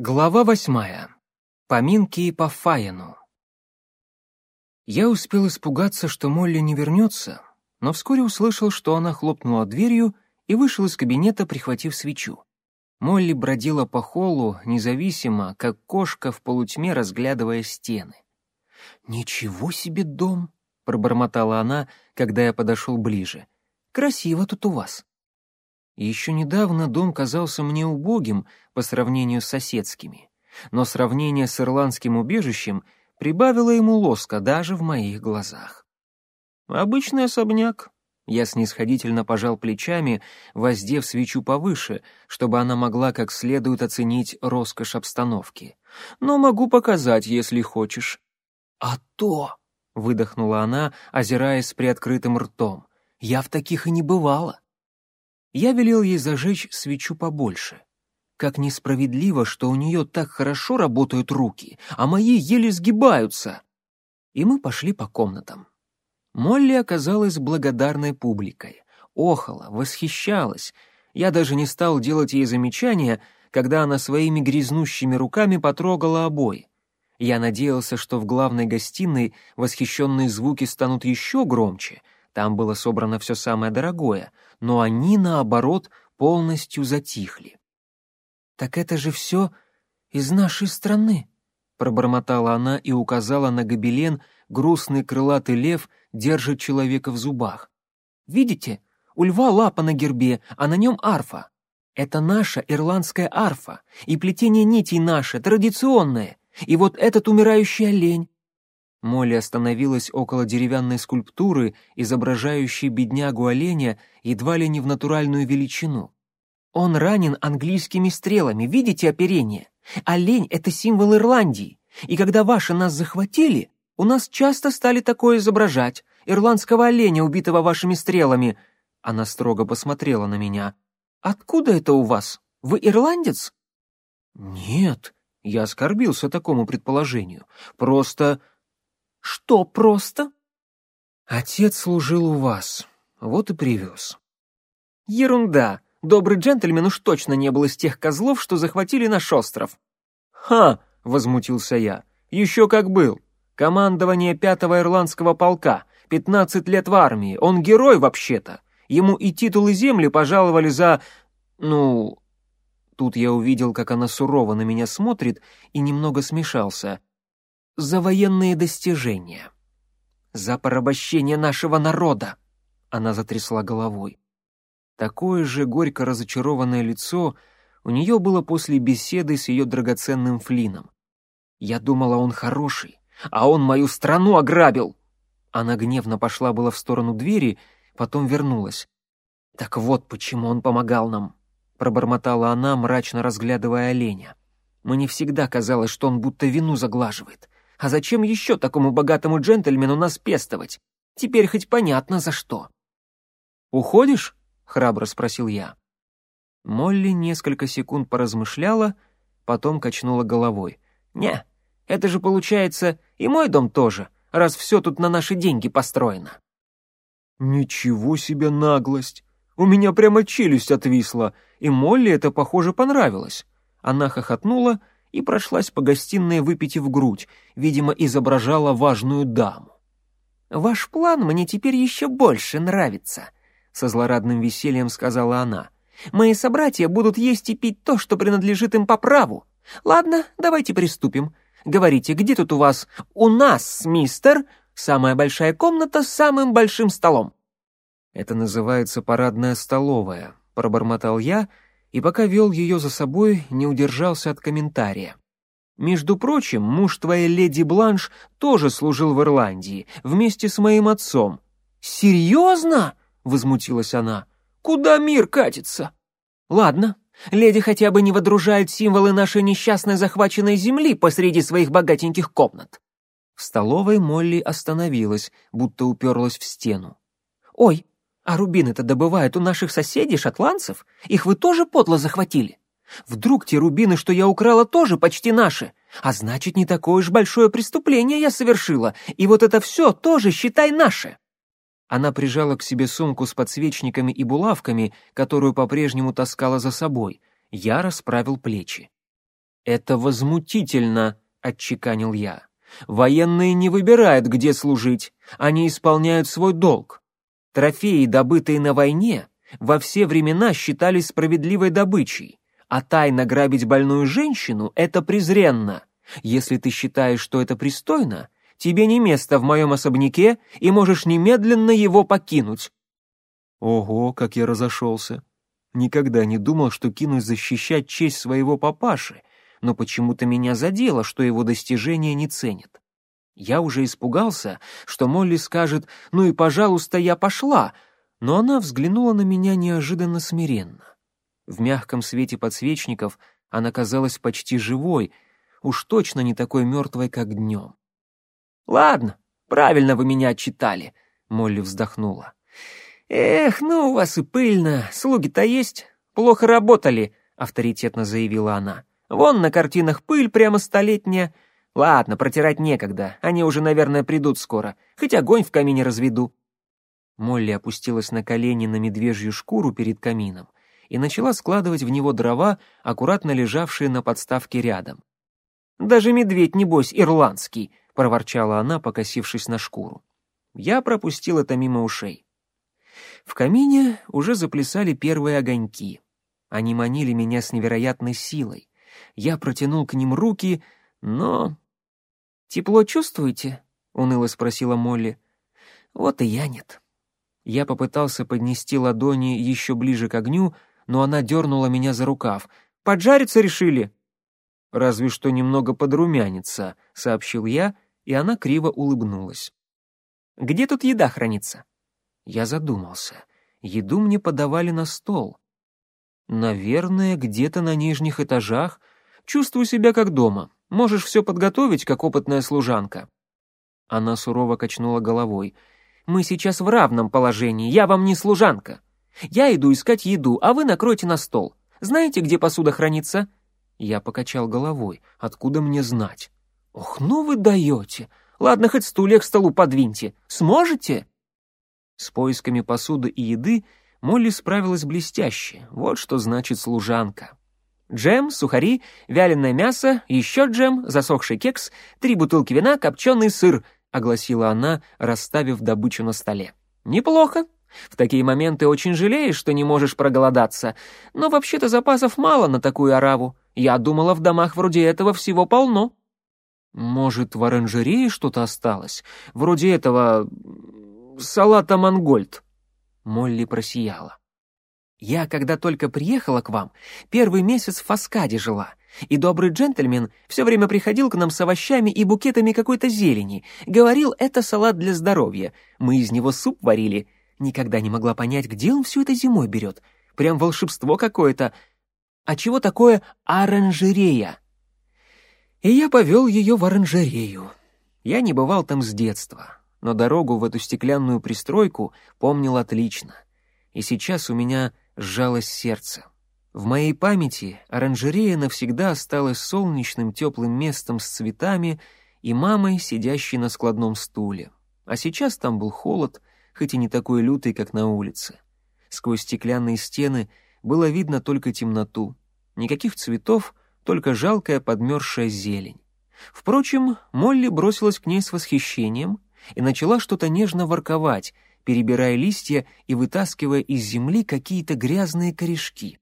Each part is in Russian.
Глава восьмая. Поминки по Фаину. Я успел испугаться, что Молли не вернется, но вскоре услышал, что она хлопнула дверью и вышел из кабинета, прихватив свечу. Молли бродила по холлу, независимо, как кошка в полутьме, разглядывая стены. «Ничего себе дом!» — пробормотала она, когда я подошел ближе. «Красиво тут у вас». Еще недавно дом казался мне убогим по сравнению с соседскими, но сравнение с ирландским убежищем прибавило ему лоска даже в моих глазах. Обычный особняк. Я снисходительно пожал плечами, воздев свечу повыше, чтобы она могла как следует оценить роскошь обстановки. Но могу показать, если хочешь. «А то!» — выдохнула она, озираясь с приоткрытым ртом. «Я в таких и не бывала. Я велел ей зажечь свечу побольше. Как несправедливо, что у нее так хорошо работают руки, а мои еле сгибаются. И мы пошли по комнатам. Молли оказалась благодарной публикой. Охала, восхищалась. Я даже не стал делать ей замечания, когда она своими грязнущими руками потрогала обои. Я надеялся, что в главной гостиной восхищенные звуки станут еще громче — там было собрано все самое дорогое, но они, наоборот, полностью затихли. «Так это же все из нашей страны», — пробормотала она и указала на гобелен, грустный крылатый лев держит человека в зубах. «Видите, у льва лапа на гербе, а на нем арфа. Это наша ирландская арфа, и плетение нитей наше, традиционное. И вот этот умирающий олень, Молли остановилась около деревянной скульптуры, изображающей беднягу-оленя едва ли не в натуральную величину. «Он ранен английскими стрелами, видите оперение? Олень — это символ Ирландии, и когда ваши нас захватили, у нас часто стали такое изображать, ирландского оленя, убитого вашими стрелами». Она строго посмотрела на меня. «Откуда это у вас? Вы ирландец?» «Нет», — я оскорбился такому предположению. «Просто что просто? Отец служил у вас, вот и привез. Ерунда. Добрый джентльмен уж точно не был из тех козлов, что захватили наш остров. Ха, возмутился я. Еще как был. Командование пятого ирландского полка, пятнадцать лет в армии, он герой вообще-то. Ему и титул, и земли пожаловали за... Ну... Тут я увидел, как она сурово на меня смотрит, и немного смешался за военные достижения, за порабощение нашего народа. Она затрясла головой. Такое же горько разочарованное лицо у нее было после беседы с ее драгоценным Флином. Я думала, он хороший, а он мою страну ограбил. Она гневно пошла была в сторону двери, потом вернулась. Так вот почему он помогал нам, пробормотала она, мрачно разглядывая оленя. Мне всегда казалось, что он будто вину заглаживает. А зачем еще такому богатому джентльмену нас пестовать? Теперь хоть понятно за что. «Уходишь?» — храбро спросил я. Молли несколько секунд поразмышляла, потом качнула головой. «Не, это же получается и мой дом тоже, раз все тут на наши деньги построено». «Ничего себе наглость! У меня прямо челюсть отвисла, и Молли это, похоже, понравилось». Она хохотнула и прошлась по гостиной, выпитив грудь, видимо, изображала важную даму. «Ваш план мне теперь еще больше нравится», — со злорадным весельем сказала она. «Мои собратья будут есть и пить то, что принадлежит им по праву. Ладно, давайте приступим. Говорите, где тут у вас? У нас, мистер, самая большая комната с самым большим столом». «Это называется парадная столовая», — пробормотал я, — и пока вел ее за собой, не удержался от комментария. «Между прочим, муж твоей леди Бланш тоже служил в Ирландии, вместе с моим отцом». «Серьезно?» — возмутилась она. «Куда мир катится?» «Ладно, леди хотя бы не водружает символы нашей несчастной захваченной земли посреди своих богатеньких комнат». В столовой Молли остановилась, будто уперлась в стену. «Ой, а рубины-то добывают у наших соседей, шотландцев? Их вы тоже подло захватили? Вдруг те рубины, что я украла, тоже почти наши? А значит, не такое уж большое преступление я совершила, и вот это все тоже, считай, наше». Она прижала к себе сумку с подсвечниками и булавками, которую по-прежнему таскала за собой. Я расправил плечи. «Это возмутительно», — отчеканил я. «Военные не выбирают, где служить, они исполняют свой долг. Трофеи, добытые на войне, во все времена считались справедливой добычей, а тайно грабить больную женщину — это презренно. Если ты считаешь, что это пристойно, тебе не место в моем особняке, и можешь немедленно его покинуть». Ого, как я разошелся. Никогда не думал, что кинусь защищать честь своего папаши, но почему-то меня задело, что его достижения не ценят. Я уже испугался, что Молли скажет «ну и, пожалуйста, я пошла», но она взглянула на меня неожиданно смиренно. В мягком свете подсвечников она казалась почти живой, уж точно не такой мертвой, как днем. «Ладно, правильно вы меня отчитали», — Молли вздохнула. «Эх, ну у вас и пыльно, слуги-то есть, плохо работали», — авторитетно заявила она. «Вон на картинах пыль прямо столетняя. Ладно, протирать некогда, они уже, наверное, придут скоро, хоть огонь в камине разведу». Молли опустилась на колени на медвежью шкуру перед камином и начала складывать в него дрова, аккуратно лежавшие на подставке рядом. «Даже медведь, небось, ирландский», — проворчала она, покосившись на шкуру. Я пропустил это мимо ушей. В камине уже заплясали первые огоньки. Они манили меня с невероятной силой. Я протянул к ним руки, но... «Тепло чувствуете?» — уныло спросила Молли. «Вот и я нет». Я попытался поднести ладони еще ближе к огню, но она дернула меня за рукав. «Поджариться решили?» «Разве что немного подрумянится», — сообщил я, и она криво улыбнулась. «Где тут еда хранится?» Я задумался. Еду мне подавали на стол. Наверное, где-то на нижних этажах. Чувствую себя как дома. Можешь все подготовить, как опытная служанка. Она сурово качнула головой — мы сейчас в равном положении, я вам не служанка. Я иду искать еду, а вы накройте на стол. Знаете, где посуда хранится?» Я покачал головой. «Откуда мне знать?» «Ох, ну вы даете! Ладно, хоть стулья к столу подвиньте. Сможете?» С поисками посуды и еды Молли справилась блестяще. Вот что значит служанка. Джем, сухари, вяленое мясо, еще джем, засохший кекс, три бутылки вина, копченый сыр —— огласила она, расставив добычу на столе. «Неплохо. В такие моменты очень жалеешь, что не можешь проголодаться. Но вообще-то запасов мало на такую ораву. Я думала, в домах вроде этого всего полно». «Может, в оранжерее что-то осталось? Вроде этого... салата мангольд?» Молли просияла. «Я, когда только приехала к вам, первый месяц в Фаскаде жила. И добрый джентльмен все время приходил к нам с овощами и букетами какой-то зелени. Говорил, это салат для здоровья. Мы из него суп варили. Никогда не могла понять, где он все это зимой берет. Прям волшебство какое-то. А чего такое оранжерея? И я повел ее в оранжерею. Я не бывал там с детства, но дорогу в эту стеклянную пристройку помнил отлично. И сейчас у меня сжалось сердце. В моей памяти оранжерея навсегда осталась солнечным теплым местом с цветами и мамой, сидящей на складном стуле. А сейчас там был холод, хоть и не такой лютый, как на улице. Сквозь стеклянные стены было видно только темноту. Никаких цветов, только жалкая подмерзшая зелень. Впрочем, Молли бросилась к ней с восхищением и начала что-то нежно ворковать, перебирая листья и вытаскивая из земли какие-то грязные корешки.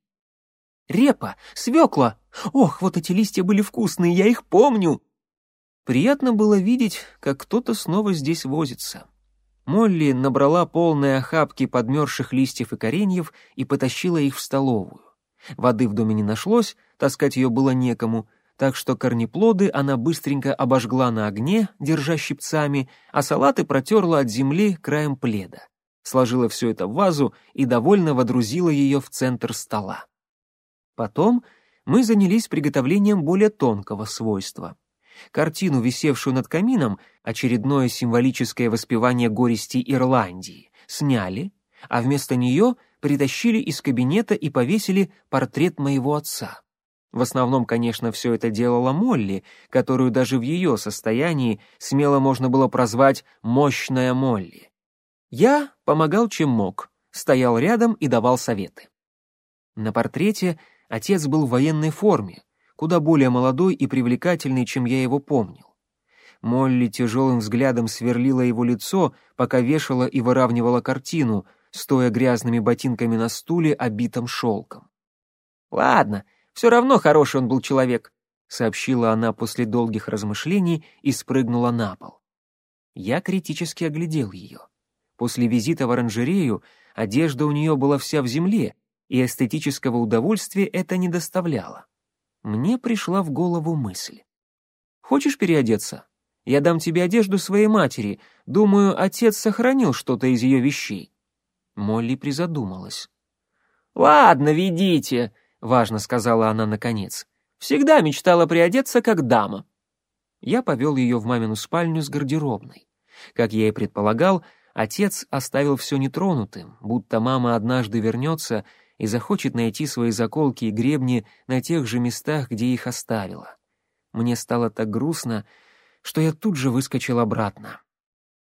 Репа, свекла. Ох, вот эти листья были вкусные, я их помню. Приятно было видеть, как кто-то снова здесь возится. Молли набрала полные охапки подмерзших листьев и кореньев и потащила их в столовую. Воды в доме не нашлось, таскать ее было некому, так что корнеплоды она быстренько обожгла на огне, держа щипцами, а салаты протерла от земли краем пледа. Сложила все это в вазу и довольно водрузила ее в центр стола. Потом мы занялись приготовлением более тонкого свойства. Картину, висевшую над камином, очередное символическое воспевание горести Ирландии, сняли, а вместо нее притащили из кабинета и повесили портрет моего отца. В основном, конечно, все это делала Молли, которую даже в ее состоянии смело можно было прозвать «мощная Молли». Я помогал чем мог, стоял рядом и давал советы. На портрете Отец был в военной форме, куда более молодой и привлекательный, чем я его помнил. Молли тяжелым взглядом сверлила его лицо, пока вешала и выравнивала картину, стоя грязными ботинками на стуле, обитом шелком. «Ладно, все равно хороший он был человек», — сообщила она после долгих размышлений и спрыгнула на пол. Я критически оглядел ее. После визита в оранжерею одежда у нее была вся в земле, и эстетического удовольствия это не доставляло. Мне пришла в голову мысль. «Хочешь переодеться? Я дам тебе одежду своей матери. Думаю, отец сохранил что-то из ее вещей». Молли призадумалась. «Ладно, ведите», — важно сказала она наконец. «Всегда мечтала приодеться как дама». Я повел ее в мамину спальню с гардеробной. Как я и предполагал, отец оставил все нетронутым, будто мама однажды вернется и захочет найти свои заколки и гребни на тех же местах, где их оставила. Мне стало так грустно, что я тут же выскочил обратно.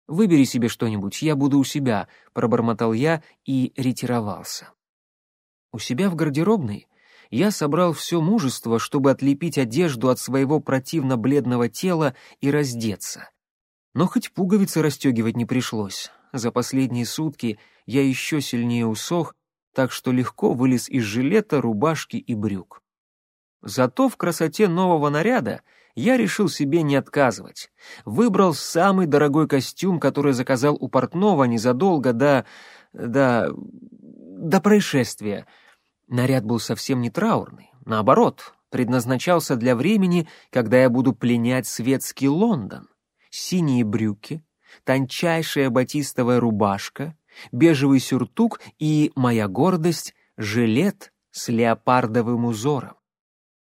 «Выбери себе что-нибудь, я буду у себя», — пробормотал я и ретировался. У себя в гардеробной я собрал все мужество, чтобы отлепить одежду от своего противно-бледного тела и раздеться. Но хоть пуговицы расстегивать не пришлось. За последние сутки я еще сильнее усох, так что легко вылез из жилета, рубашки и брюк. Зато в красоте нового наряда я решил себе не отказывать. Выбрал самый дорогой костюм, который заказал у портного незадолго до... до... до происшествия. Наряд был совсем не траурный, наоборот, предназначался для времени, когда я буду пленять светский Лондон. Синие брюки, тончайшая батистовая рубашка, бежевый сюртук и, моя гордость, жилет с леопардовым узором.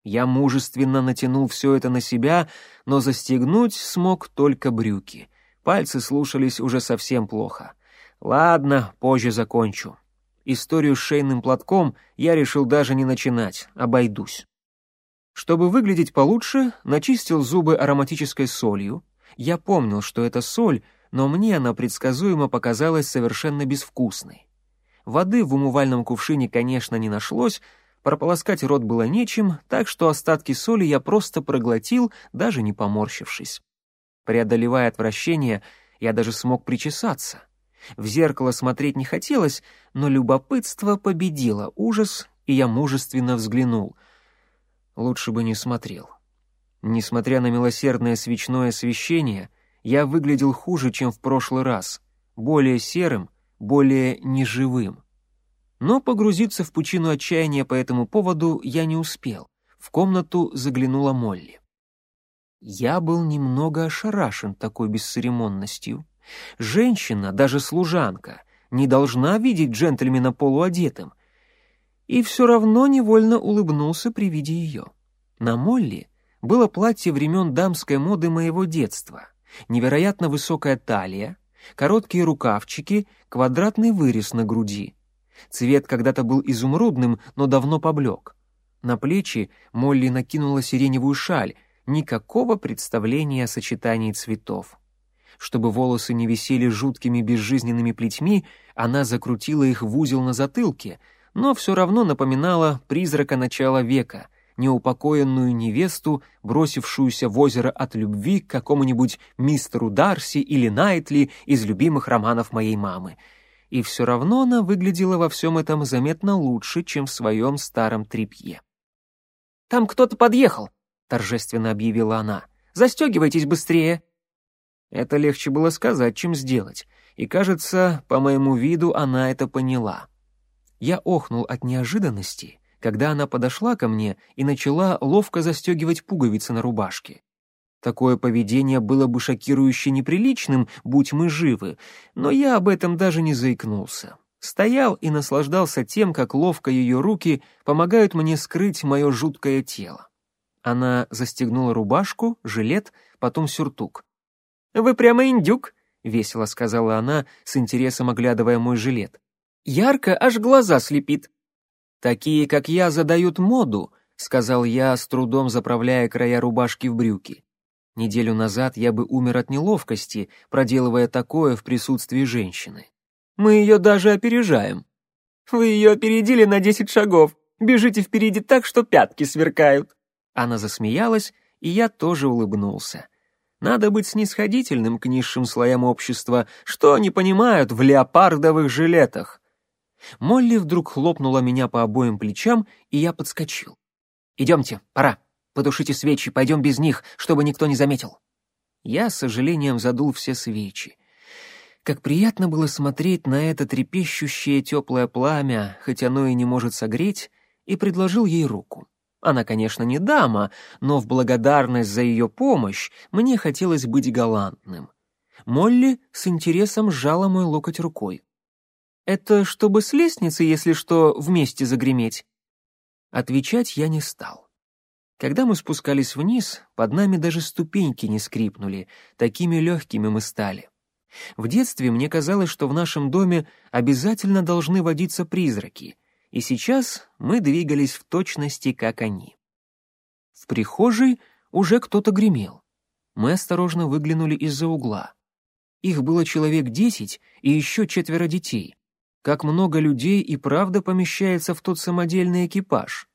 Я мужественно натянул все это на себя, но застегнуть смог только брюки. Пальцы слушались уже совсем плохо. Ладно, позже закончу. Историю с шейным платком я решил даже не начинать, обойдусь. Чтобы выглядеть получше, начистил зубы ароматической солью. Я помнил, что это соль, но мне она предсказуемо показалась совершенно безвкусной. Воды в умывальном кувшине, конечно, не нашлось, Прополоскать рот было нечем, так что остатки соли я просто проглотил, даже не поморщившись. Преодолевая отвращение, я даже смог причесаться. В зеркало смотреть не хотелось, но любопытство победило ужас, и я мужественно взглянул. Лучше бы не смотрел. Несмотря на милосердное свечное освещение, я выглядел хуже, чем в прошлый раз, более серым, более неживым. Но погрузиться в пучину отчаяния по этому поводу я не успел. В комнату заглянула Молли. Я был немного ошарашен такой бесцеремонностью. Женщина, даже служанка, не должна видеть джентльмена полуодетым. И все равно невольно улыбнулся при виде ее. На Молли было платье времен дамской моды моего детства. Невероятно высокая талия, короткие рукавчики, квадратный вырез на груди — Цвет когда-то был изумрудным, но давно поблек. На плечи Молли накинула сиреневую шаль, никакого представления о сочетании цветов. Чтобы волосы не висели жуткими безжизненными плетьми, она закрутила их в узел на затылке, но все равно напоминала призрака начала века, неупокоенную невесту, бросившуюся в озеро от любви к какому-нибудь мистеру Дарси или Найтли из любимых романов моей мамы — и все равно она выглядела во всем этом заметно лучше, чем в своем старом тряпье. «Там кто-то подъехал», — торжественно объявила она. «Застегивайтесь быстрее». Это легче было сказать, чем сделать, и, кажется, по моему виду она это поняла. Я охнул от неожиданности, когда она подошла ко мне и начала ловко застегивать пуговицы на рубашке. Такое поведение было бы шокирующе неприличным, будь мы живы, но я об этом даже не заикнулся. Стоял и наслаждался тем, как ловко ее руки помогают мне скрыть мое жуткое тело. Она застегнула рубашку, жилет, потом сюртук. «Вы прямо индюк», — весело сказала она, с интересом оглядывая мой жилет. «Ярко, аж глаза слепит». «Такие, как я, задают моду», — сказал я, с трудом заправляя края рубашки в брюки. Неделю назад я бы умер от неловкости, проделывая такое в присутствии женщины. Мы ее даже опережаем. Вы ее опередили на десять шагов. Бежите впереди так, что пятки сверкают. Она засмеялась, и я тоже улыбнулся. Надо быть снисходительным к низшим слоям общества, что они понимают в леопардовых жилетах. Молли вдруг хлопнула меня по обоим плечам, и я подскочил. «Идемте, пора. Потушите свечи, пойдем без них, чтобы никто не заметил». Я, с сожалением, задул все свечи. Как приятно было смотреть на это трепещущее теплое пламя, хоть оно и не может согреть, и предложил ей руку. Она, конечно, не дама, но в благодарность за ее помощь мне хотелось быть галантным. Молли с интересом сжала мой локоть рукой. «Это чтобы с лестницы, если что, вместе загреметь?» Отвечать я не стал. Когда мы спускались вниз, под нами даже ступеньки не скрипнули, такими легкими мы стали. В детстве мне казалось, что в нашем доме обязательно должны водиться призраки, и сейчас мы двигались в точности, как они. В прихожей уже кто-то гремел. Мы осторожно выглянули из-за угла. Их было человек десять и еще четверо детей как много людей и правда помещается в тот самодельный экипаж.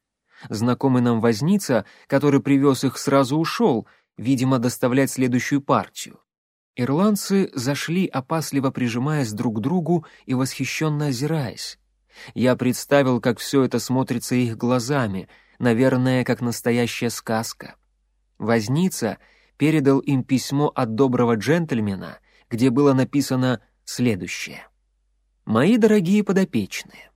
Знакомый нам возница, который привез их, сразу ушел, видимо, доставлять следующую партию. Ирландцы зашли, опасливо прижимаясь друг к другу и восхищенно озираясь. Я представил, как все это смотрится их глазами, наверное, как настоящая сказка. Возница передал им письмо от доброго джентльмена, где было написано следующее. Мои дорогие подопечные,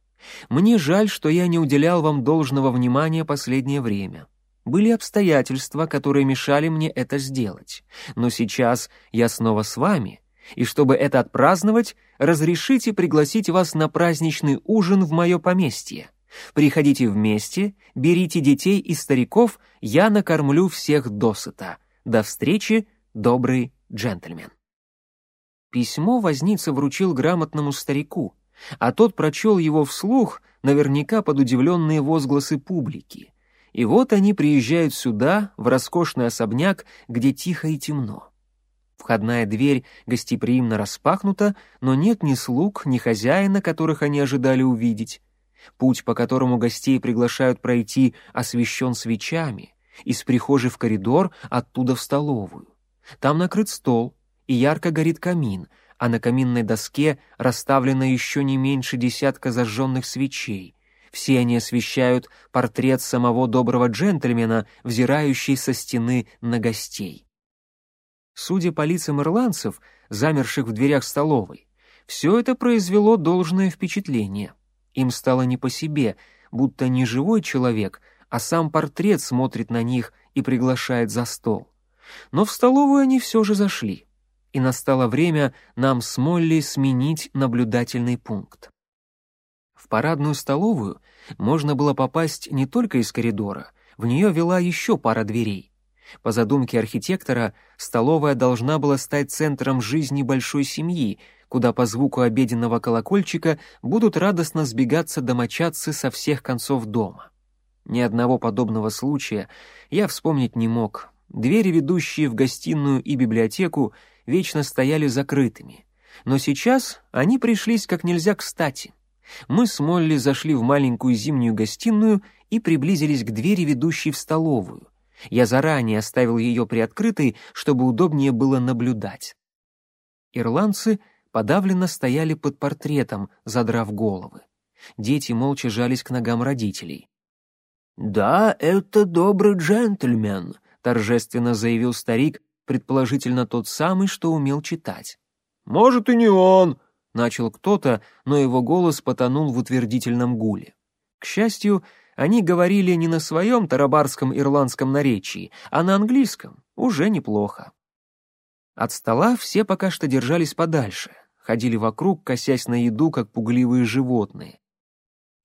мне жаль, что я не уделял вам должного внимания последнее время. Были обстоятельства, которые мешали мне это сделать. Но сейчас я снова с вами, и чтобы это отпраздновать, разрешите пригласить вас на праздничный ужин в мое поместье. Приходите вместе, берите детей и стариков, я накормлю всех досыта. До встречи, добрый джентльмен. Письмо возница вручил грамотному старику, а тот прочел его вслух, наверняка под удивленные возгласы публики. И вот они приезжают сюда, в роскошный особняк, где тихо и темно. Входная дверь гостеприимно распахнута, но нет ни слуг, ни хозяина, которых они ожидали увидеть. Путь, по которому гостей приглашают пройти, освещен свечами, из прихожей в коридор, оттуда в столовую. Там накрыт стол, и ярко горит камин, а на каминной доске расставлено еще не меньше десятка зажженных свечей. Все они освещают портрет самого доброго джентльмена, взирающий со стены на гостей. Судя по лицам ирландцев, замерших в дверях столовой, все это произвело должное впечатление. Им стало не по себе, будто не живой человек, а сам портрет смотрит на них и приглашает за стол. Но в столовую они все же зашли и настало время нам с Молли сменить наблюдательный пункт. В парадную столовую можно было попасть не только из коридора, в нее вела еще пара дверей. По задумке архитектора, столовая должна была стать центром жизни большой семьи, куда по звуку обеденного колокольчика будут радостно сбегаться домочадцы со всех концов дома. Ни одного подобного случая я вспомнить не мог. Двери, ведущие в гостиную и библиотеку, вечно стояли закрытыми. Но сейчас они пришлись как нельзя кстати. Мы с Молли зашли в маленькую зимнюю гостиную и приблизились к двери, ведущей в столовую. Я заранее оставил ее приоткрытой, чтобы удобнее было наблюдать. Ирландцы подавленно стояли под портретом, задрав головы. Дети молча жались к ногам родителей. «Да, это добрый джентльмен», — торжественно заявил старик, предположительно тот самый, что умел читать. «Может, и не он», — начал кто-то, но его голос потонул в утвердительном гуле. К счастью, они говорили не на своем тарабарском ирландском наречии, а на английском, уже неплохо. От стола все пока что держались подальше, ходили вокруг, косясь на еду, как пугливые животные.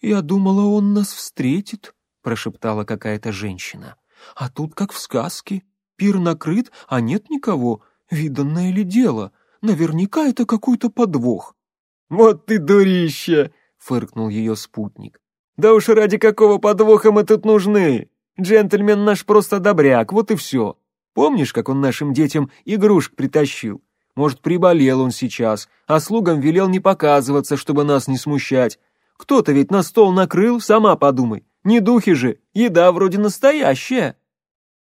«Я думала, он нас встретит», — прошептала какая-то женщина. «А тут как в сказке. Пир накрыт, а нет никого. Виданное ли дело? Наверняка это какой-то подвох». «Вот ты дурище!» — фыркнул ее спутник. «Да уж ради какого подвоха мы тут нужны? Джентльмен наш просто добряк, вот и все. Помнишь, как он нашим детям игрушек притащил? Может, приболел он сейчас, а слугам велел не показываться, чтобы нас не смущать. Кто-то ведь на стол накрыл, сама подумай. Не духи же, еда вроде настоящая».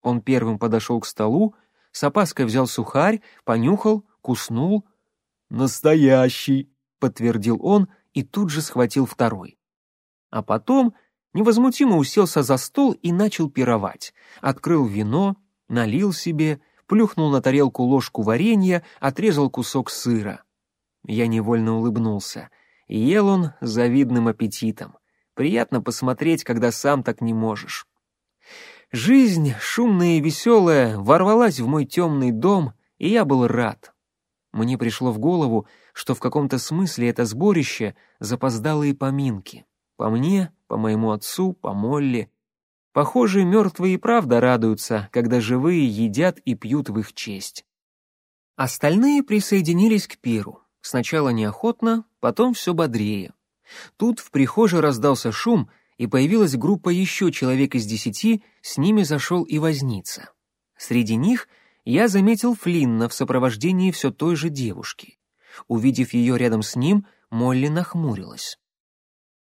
Он первым подошел к столу, с опаской взял сухарь, понюхал, куснул. «Настоящий!» — подтвердил он и тут же схватил второй. А потом невозмутимо уселся за стол и начал пировать. Открыл вино, налил себе, плюхнул на тарелку ложку варенья, отрезал кусок сыра. Я невольно улыбнулся. Ел он с завидным аппетитом. Приятно посмотреть, когда сам так не можешь. Жизнь, шумная и веселая, ворвалась в мой темный дом, и я был рад. Мне пришло в голову, что в каком-то смысле это сборище — запоздалые поминки. По мне, по моему отцу, по Молли. Похоже, мертвые и правда радуются, когда живые едят и пьют в их честь. Остальные присоединились к пиру. Сначала неохотно, потом все бодрее. Тут в прихожей раздался шум, и появилась группа еще человек из десяти, с ними зашел и возница. Среди них я заметил Флинна в сопровождении все той же девушки. Увидев ее рядом с ним, Молли нахмурилась.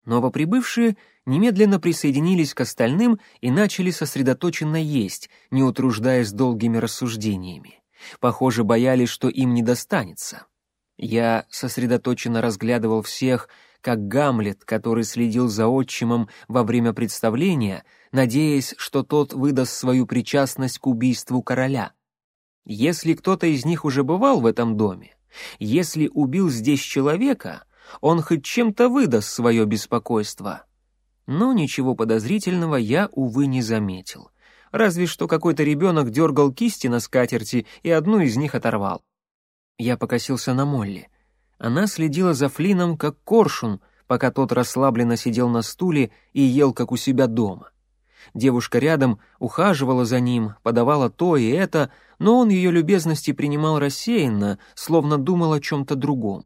Новоприбывшие немедленно присоединились к остальным и начали сосредоточенно есть, не утруждаясь долгими рассуждениями. Похоже, боялись, что им не достанется. Я сосредоточенно разглядывал всех, как Гамлет, который следил за отчимом во время представления, надеясь, что тот выдаст свою причастность к убийству короля. Если кто-то из них уже бывал в этом доме, если убил здесь человека, он хоть чем-то выдаст свое беспокойство. Но ничего подозрительного я, увы, не заметил. Разве что какой-то ребенок дергал кисти на скатерти и одну из них оторвал. Я покосился на Молли. Она следила за Флином как коршун, пока тот расслабленно сидел на стуле и ел, как у себя дома. Девушка рядом ухаживала за ним, подавала то и это, но он ее любезности принимал рассеянно, словно думал о чем-то другом.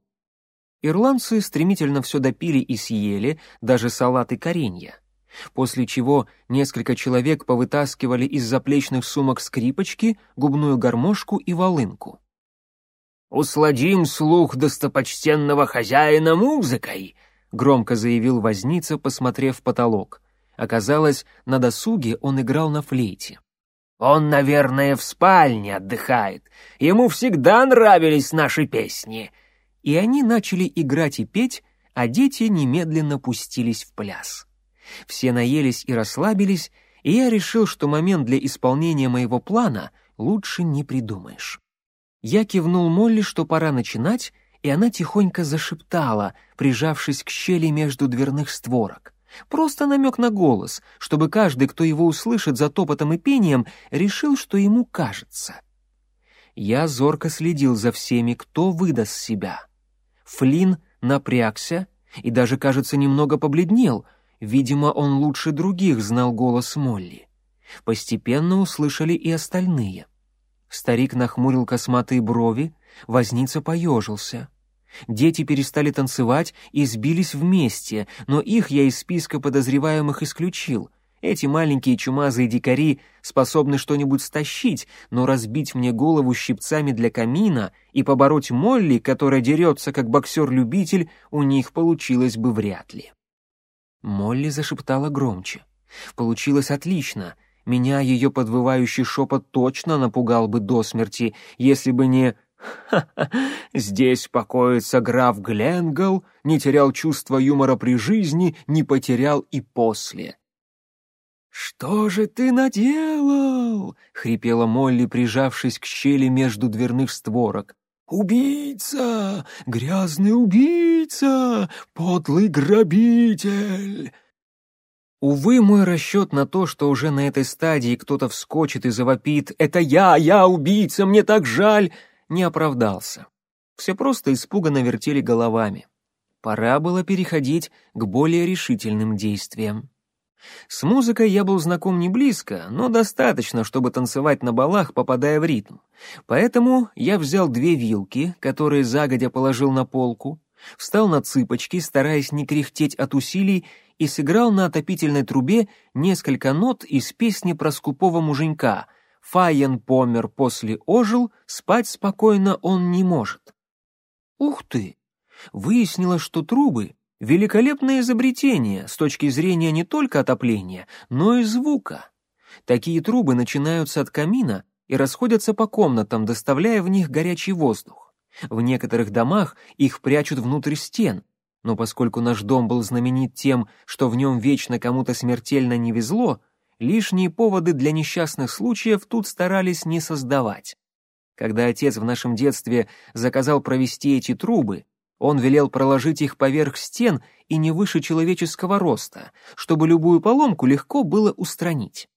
Ирландцы стремительно все допили и съели, даже салат и коренья. После чего несколько человек повытаскивали из заплечных сумок скрипочки, губную гармошку и волынку. «Усладим слух достопочтенного хозяина музыкой», — громко заявил возница, посмотрев в потолок. Оказалось, на досуге он играл на флейте. «Он, наверное, в спальне отдыхает. Ему всегда нравились наши песни». И они начали играть и петь, а дети немедленно пустились в пляс. Все наелись и расслабились, и я решил, что момент для исполнения моего плана лучше не придумаешь. Я кивнул Молли, что пора начинать, и она тихонько зашептала, прижавшись к щели между дверных створок. Просто намек на голос, чтобы каждый, кто его услышит за топотом и пением, решил, что ему кажется. Я зорко следил за всеми, кто выдаст себя. Флин напрягся и даже, кажется, немного побледнел. Видимо, он лучше других знал голос Молли. Постепенно услышали и остальные. Старик нахмурил косматые брови, возница поежился. Дети перестали танцевать и сбились вместе, но их я из списка подозреваемых исключил. Эти маленькие чумазые дикари способны что-нибудь стащить, но разбить мне голову щипцами для камина и побороть Молли, которая дерется как боксер-любитель, у них получилось бы вряд ли. Молли зашептала громче. Получилось отлично — меня ее подвывающий шепот точно напугал бы до смерти, если бы не «Ха-ха, здесь покоится граф Гленгл, не терял чувства юмора при жизни, не потерял и после». «Что же ты наделал?» — хрипела Молли, прижавшись к щели между дверных створок. «Убийца! Грязный убийца! Подлый грабитель!» Увы, мой расчет на то, что уже на этой стадии кто-то вскочит и завопит «Это я! Я убийца! Мне так жаль!» не оправдался. Все просто испуганно вертели головами. Пора было переходить к более решительным действиям. С музыкой я был знаком не близко, но достаточно, чтобы танцевать на балах, попадая в ритм. Поэтому я взял две вилки, которые загодя положил на полку, встал на цыпочки, стараясь не кряхтеть от усилий, и сыграл на отопительной трубе несколько нот из песни про скупого муженька «Фаен помер, после ожил, спать спокойно он не может». Ух ты! Выяснилось, что трубы — великолепное изобретение с точки зрения не только отопления, но и звука. Такие трубы начинаются от камина и расходятся по комнатам, доставляя в них горячий воздух. В некоторых домах их прячут внутрь стен, но поскольку наш дом был знаменит тем, что в нем вечно кому-то смертельно не везло, лишние поводы для несчастных случаев тут старались не создавать. Когда отец в нашем детстве заказал провести эти трубы, он велел проложить их поверх стен и не выше человеческого роста, чтобы любую поломку легко было устранить.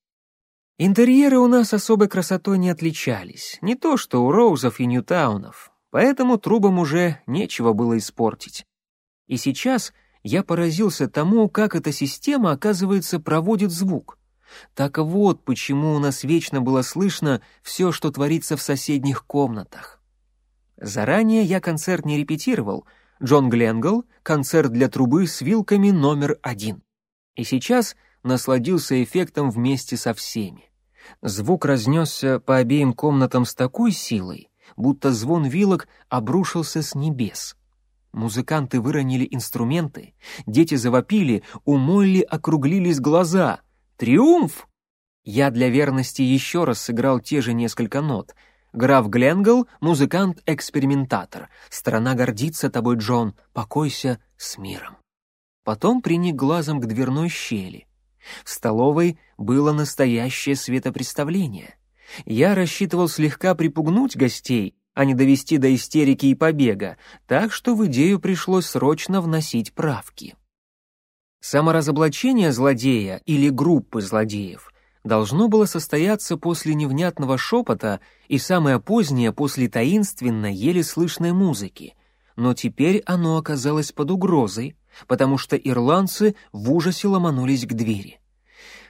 Интерьеры у нас особой красотой не отличались, не то что у Роузов и Ньютаунов, поэтому трубам уже нечего было испортить. И сейчас я поразился тому, как эта система, оказывается, проводит звук. Так вот, почему у нас вечно было слышно все, что творится в соседних комнатах. Заранее я концерт не репетировал. Джон Гленгл — концерт для трубы с вилками номер один. И сейчас насладился эффектом вместе со всеми. Звук разнесся по обеим комнатам с такой силой, будто звон вилок обрушился с небес. Музыканты выронили инструменты, дети завопили, у Молли округлились глаза. «Триумф!» Я для верности еще раз сыграл те же несколько нот. Граф Гленгл — музыкант-экспериментатор. Страна гордится тобой, Джон, покойся с миром. Потом приник глазом к дверной щели. В столовой было настоящее светопреставление. Я рассчитывал слегка припугнуть гостей, а не довести до истерики и побега, так что в идею пришлось срочно вносить правки. Саморазоблачение злодея или группы злодеев должно было состояться после невнятного шепота и самое позднее после таинственной, еле слышной музыки, но теперь оно оказалось под угрозой, потому что ирландцы в ужасе ломанулись к двери.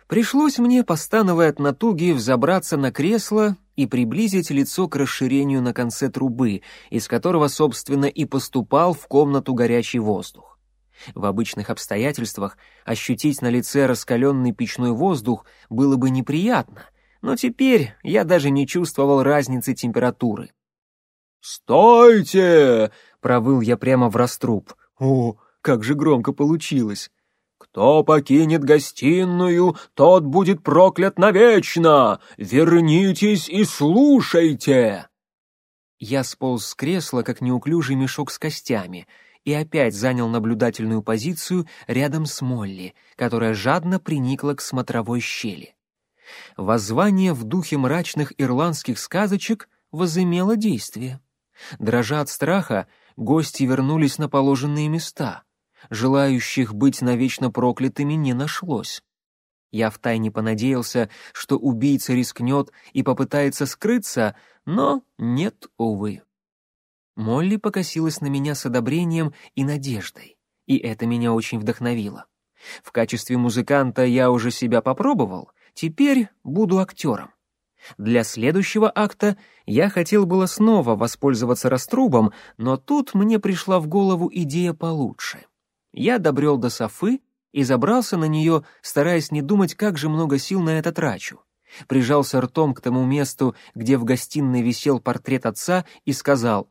Пришлось мне, постановая от натуги, взобраться на кресло и приблизить лицо к расширению на конце трубы, из которого, собственно, и поступал в комнату горячий воздух. В обычных обстоятельствах ощутить на лице раскаленный печной воздух было бы неприятно, но теперь я даже не чувствовал разницы температуры. «Стойте!» — провыл я прямо в раструб. «О, как же громко получилось!» «Кто покинет гостиную, тот будет проклят навечно! Вернитесь и слушайте!» Я сполз с кресла, как неуклюжий мешок с костями, и опять занял наблюдательную позицию рядом с Молли, которая жадно приникла к смотровой щели. Воззвание в духе мрачных ирландских сказочек возымело действие. Дрожа от страха, гости вернулись на положенные места — желающих быть навечно проклятыми не нашлось. Я втайне понадеялся, что убийца рискнет и попытается скрыться, но нет, увы. Молли покосилась на меня с одобрением и надеждой, и это меня очень вдохновило. В качестве музыканта я уже себя попробовал, теперь буду актером. Для следующего акта я хотел было снова воспользоваться раструбом, но тут мне пришла в голову идея получше — я добрел до Софы и забрался на нее, стараясь не думать, как же много сил на это трачу. Прижался ртом к тому месту, где в гостиной висел портрет отца, и сказал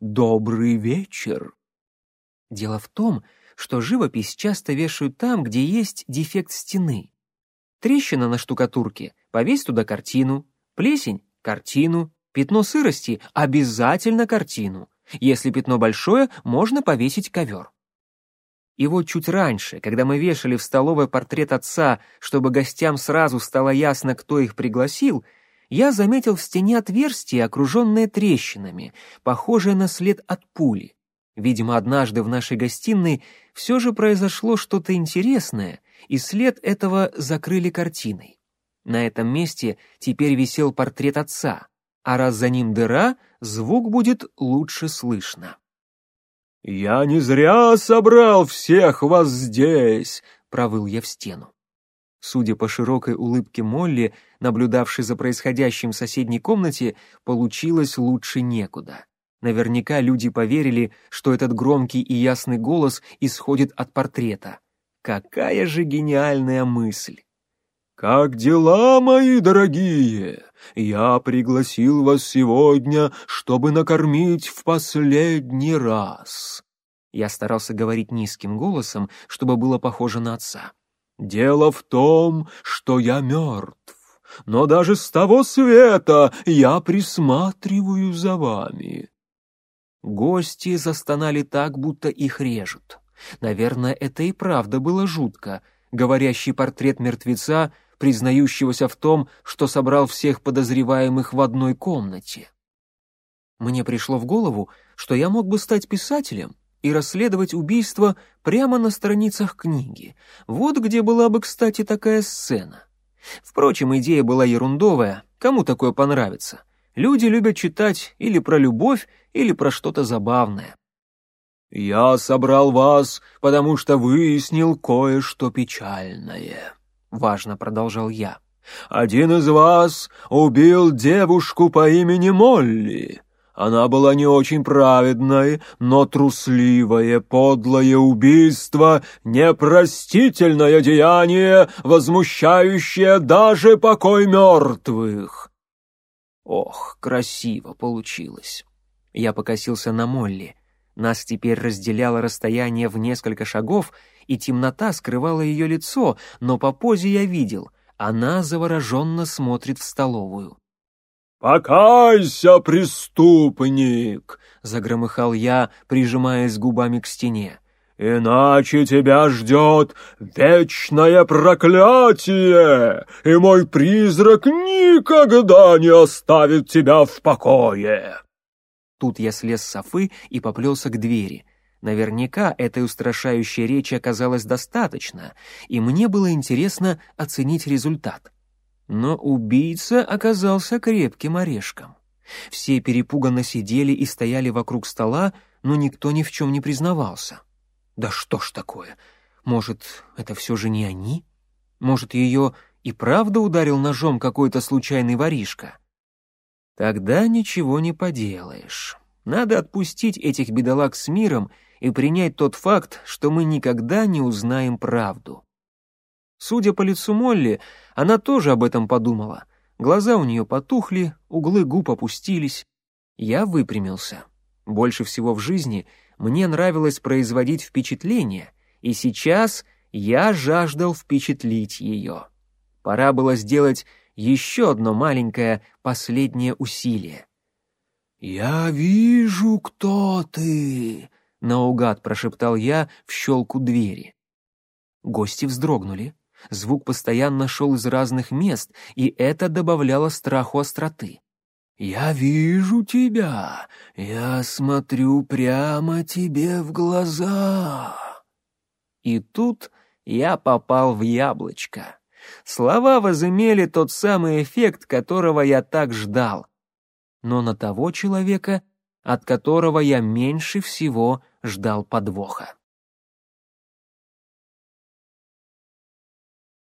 «Добрый вечер». Дело в том, что живопись часто вешают там, где есть дефект стены. Трещина на штукатурке — повесь туда картину, плесень — картину, пятно сырости — обязательно картину. Если пятно большое, можно повесить ковер. И вот чуть раньше, когда мы вешали в столовой портрет отца, чтобы гостям сразу стало ясно, кто их пригласил, я заметил в стене отверстие, окруженное трещинами, похожее на след от пули. Видимо, однажды в нашей гостиной все же произошло что-то интересное, и след этого закрыли картиной. На этом месте теперь висел портрет отца, а раз за ним дыра, звук будет лучше слышно. «Я не зря собрал всех вас здесь!» — провыл я в стену. Судя по широкой улыбке Молли, наблюдавшей за происходящим в соседней комнате, получилось лучше некуда. Наверняка люди поверили, что этот громкий и ясный голос исходит от портрета. Какая же гениальная мысль! «Как дела, мои дорогие? Я пригласил вас сегодня, чтобы накормить в последний раз». Я старался говорить низким голосом, чтобы было похоже на отца. «Дело в том, что я мертв. но даже с того света я присматриваю за вами». Гости застонали так, будто их режут. Наверное, это и правда было жутко. Говорящий портрет мертвеца, признающегося в том, что собрал всех подозреваемых в одной комнате. Мне пришло в голову, что я мог бы стать писателем и расследовать убийство прямо на страницах книги. Вот где была бы, кстати, такая сцена. Впрочем, идея была ерундовая, кому такое понравится? Люди любят читать или про любовь, или про что-то забавное. «Я собрал вас, потому что выяснил кое-что печальное», — важно продолжал я. «Один из вас убил девушку по имени Молли. Она была не очень праведной, но трусливое, подлое убийство — непростительное деяние, возмущающее даже покой мертвых. Ох, красиво получилось. Я покосился на Молли. Нас теперь разделяло расстояние в несколько шагов, и темнота скрывала ее лицо, но по позе я видел, она завороженно смотрит в столовую. «Покайся, преступник!» — загромыхал я, прижимаясь губами к стене. «Иначе тебя ждет вечное проклятие, и мой призрак никогда не оставит тебя в покое!» Тут я слез с софы и поплелся к двери. Наверняка этой устрашающей речи оказалось достаточно, и мне было интересно оценить результат. Но убийца оказался крепким орешком. Все перепуганно сидели и стояли вокруг стола, но никто ни в чем не признавался. Да что ж такое? Может, это все же не они? Может, ее и правда ударил ножом какой-то случайный воришка? Тогда ничего не поделаешь. Надо отпустить этих бедолаг с миром и принять тот факт, что мы никогда не узнаем правду. Судя по лицу Молли, она тоже об этом подумала. Глаза у нее потухли, углы губ опустились. Я выпрямился. Больше всего в жизни мне нравилось производить впечатление, и сейчас я жаждал впечатлить ее. Пора было сделать еще одно маленькое последнее усилие. «Я вижу, кто ты!» — наугад прошептал я в щелку двери. Гости вздрогнули. Звук постоянно шел из разных мест, и это добавляло страху остроты. «Я вижу тебя, я смотрю прямо тебе в глаза». И тут я попал в яблочко. Слова возымели тот самый эффект, которого я так ждал. Но на того человека, от которого я меньше всего ждал подвоха.